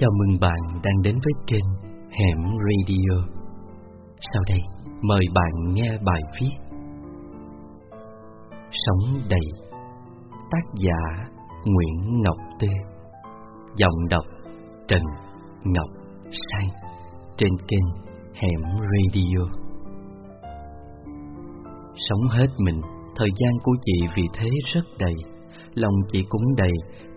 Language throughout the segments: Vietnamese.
Chào mừng bạn đang đến với kênh Hẻm Radio. Sau đây, mời bạn nghe bài viết Sống đầy Tác giả Nguyễn Ngọc Tê Giọng đọc Trần Ngọc Sang Trên kênh Hẻm Radio Sống hết mình, thời gian của chị vì thế rất đầy Lòng chị cũng đầy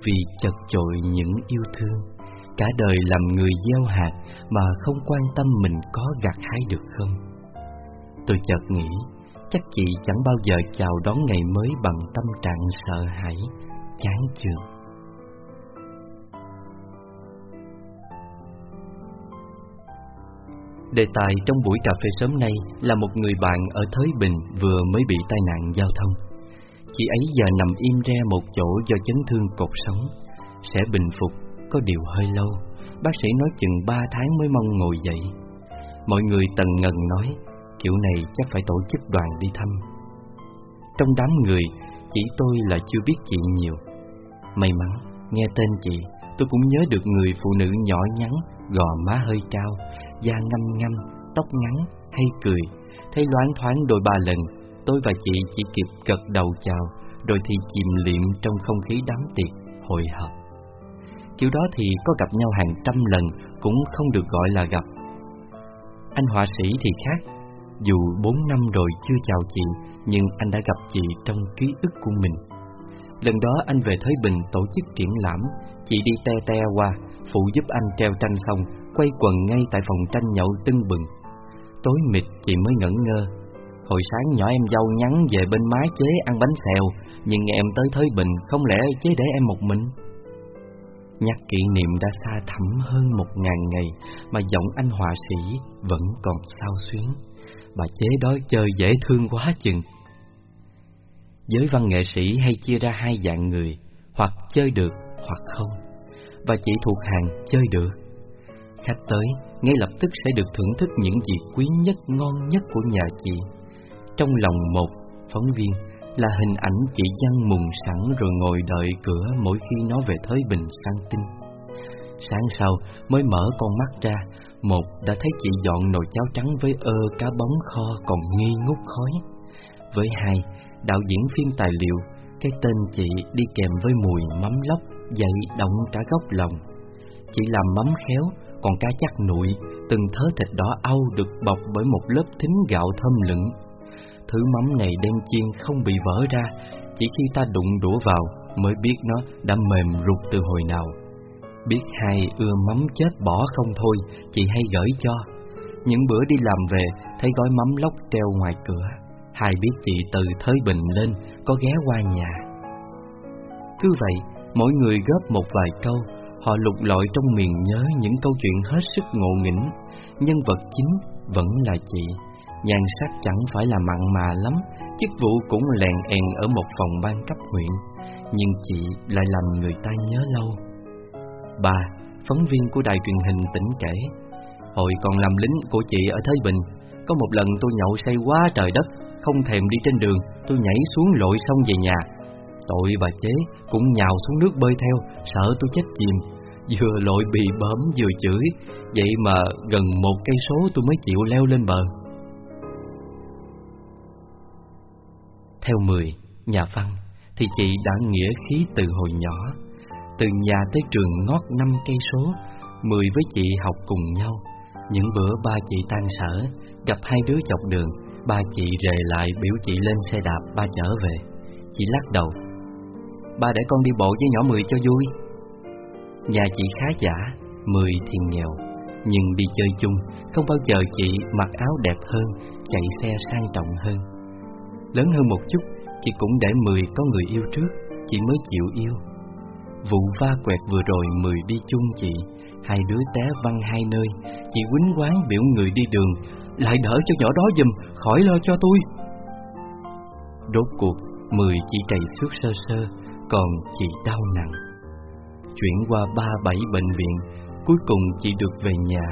vì chật chội những yêu thương Cả đời làm người gieo hạt mà không quan tâm mình có gặt hái được không. Tôi chợt nghĩ, chắc chị chẳng bao giờ chào đón ngày mới bằng tâm trạng sợ hãi, chán chường. Đề tài trong buổi cà phê sớm nay là một người bạn ở Thới Bình vừa mới bị tai nạn giao thông. Chị ấy giờ nằm im re một chỗ do chấn thương cột sống, sẽ bình phục có điều hơi lâu. Bác sĩ nói chừng ba tháng mới mong ngồi dậy. Mọi người tần ngần nói, Kiểu này chắc phải tổ chức đoàn đi thăm. Trong đám người, Chỉ tôi là chưa biết chị nhiều. May mắn, Nghe tên chị, Tôi cũng nhớ được người phụ nữ nhỏ nhắn, Gò má hơi cao, Da ngâm ngâm Tóc ngắn, hay cười. Thấy loáng thoáng đôi ba lần, Tôi và chị chỉ kịp gật đầu chào, Rồi thì chìm liệm trong không khí đám tiệc Hồi hộp. Kiểu đó thì có gặp nhau hàng trăm lần, Cũng không được gọi là gặp. Anh họa sĩ thì khác. Dù bốn năm rồi chưa chào chị, Nhưng anh đã gặp chị trong ký ức của mình. Lần đó anh về Thới Bình tổ chức triển lãm. Chị đi te te qua, Phụ giúp anh treo tranh xong, Quay quần ngay tại phòng tranh nhậu tưng bừng. Tối mịt, chị mới ngẩn ngơ. Hồi sáng nhỏ em dâu nhắn về bên mái chế ăn bánh xèo, Nhưng em tới Thới Bình Không lẽ chế để em một mình? Nhắc kỷ niệm đã xa thẳm hơn một ngàn ngày Mà giọng anh họa sĩ vẫn còn sao xuyến. Bà chế đó chơi dễ thương quá chừng. Giới văn nghệ sĩ hay chia ra hai dạng người, Hoặc chơi được hoặc không, Và chỉ thuộc hàng chơi được. Khách tới, ngay lập tức sẽ được thưởng thức những gì quý nhất, ngon nhất của nhà chị. Trong lòng một phóng viên là hình ảnh chị Giang mùng sẵn rồi ngồi đợi cửa mỗi khi nó về Thới Bình sang tin. Sáng sau mới mở con mắt ra, một đã thấy chị dọn nồi cháo trắng với ơ cá bóng kho còn nghi ngút khói. Với hai, đạo diễn phim tài liệu, cái tên chị đi kèm với mùi mắm lóc dậy động cả góc lòng. Chị làm mắm khéo, còn cá chắc nụi, từng thớ thịt đỏ au được bọc bởi một lớp thính gạo thơm lửng Thứ mắm này đem chiên không bị vỡ ra, Chỉ khi ta đụng đũa vào Mới biết nó đã mềm rụt từ hồi nào. Biết hai ưa mắm chết bỏ không thôi, Chị hay gửi cho. Những bữa đi làm về, Thấy gói mắm lóc treo ngoài cửa. Hai biết chị từ Thới Bình lên, Có ghé qua nhà. Cứ vậy, Mỗi người góp một vài câu, Họ lục lọi trong miền nhớ Những câu chuyện hết sức ngộ nghĩnh. Nhân vật chính vẫn là chị. Nhan sắc chẳng phải là mặn mà lắm Chức vụ cũng lèn èn ở một phòng ban cấp huyện Nhưng chị lại làm người ta nhớ lâu. Bà, phóng viên của đài truyền hình tỉnh kể Hồi còn làm lính của chị ở Thới Bình Có một lần tôi nhậu say quá trời đất Không thèm đi trên đường Tôi nhảy xuống lội sông về nhà. Tội bà chế cũng nhào xuống nước bơi theo Sợ tôi chết chìm. Vừa lội bị bấm vừa chửi Vậy mà gần một cây số tôi mới chịu leo lên bờ. Theo mười, nhà văn, thì chị đã nghĩa khí từ hồi nhỏ. Từ nhà tới trường ngót năm cây số, mười với chị học cùng nhau. Những bữa ba chị tan sở, gặp hai đứa chọc đường, ba chị rề lại biểu chị lên xe đạp ba trở về. Chị lắc đầu. Ba để con đi bộ với nhỏ mười cho vui. Nhà chị khá giả, mười thì nghèo, nhưng đi chơi chung, không bao giờ chị mặc áo đẹp hơn, chạy xe sang trọng hơn. Lớn hơn một chút, chị cũng để Mười có người yêu trước, chị mới chịu yêu. Vụ va quẹt vừa rồi Mười đi chung chị, hai đứa té văng hai nơi, chị quýnh quán biểu người đi đường, lại đỡ cho nhỏ đó giùm, khỏi lo cho tôi. Đốt cuộc, Mười chị chạy xước sơ sơ, còn chị đau nặng. Chuyển qua ba bảy bệnh viện, cuối cùng chị được về nhà.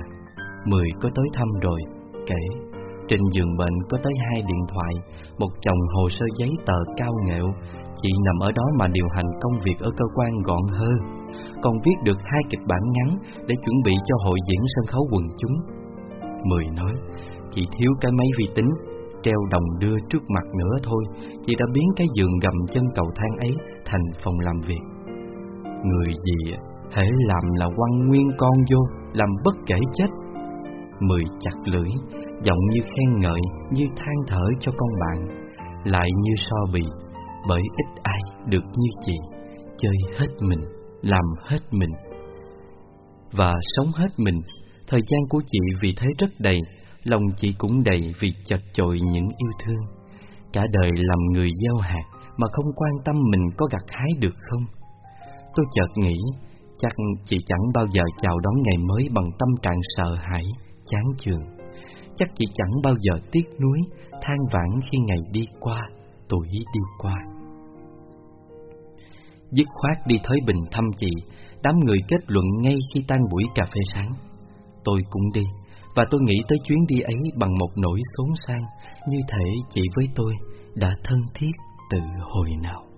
Mười có tới thăm rồi, kể trên giường bệnh có tới hai điện thoại, một chồng hồ sơ giấy tờ cao nghệu, chị nằm ở đó mà điều hành công việc ở cơ quan gọn hơn. còn viết được hai kịch bản ngắn để chuẩn bị cho hội diễn sân khấu quần chúng. Mười nói, chị thiếu cái máy vi tính, treo đồng đưa trước mặt nữa thôi, chị đã biến cái giường gầm chân cầu thang ấy thành phòng làm việc. Người gì hễ làm là quăng nguyên con vô, làm bất kể chết. Mười chặt lưỡi, giọng như khen ngợi, như than thở cho con bạn, lại như so bì, bởi ít ai được như chị, chơi hết mình, làm hết mình. Và sống hết mình, thời gian của chị vì thế rất đầy, lòng chị cũng đầy vì chật chội những yêu thương. Cả đời làm người gieo hạt mà không quan tâm mình có gặt hái được không? Tôi chợt nghĩ, chắc chị chẳng bao giờ chào đón ngày mới bằng tâm trạng sợ hãi, chán chường. Chắc chị chẳng bao giờ tiếc nuối, than vãn khi ngày đi qua, tuổi đi qua. Dứt khoát đi Thới Bình thăm chị, đám người kết luận ngay khi tan buổi cà phê sáng. Tôi cũng đi, và tôi nghĩ tới chuyến đi ấy bằng một nỗi xốn sang, như thể chị với tôi đã thân thiết từ hồi nào.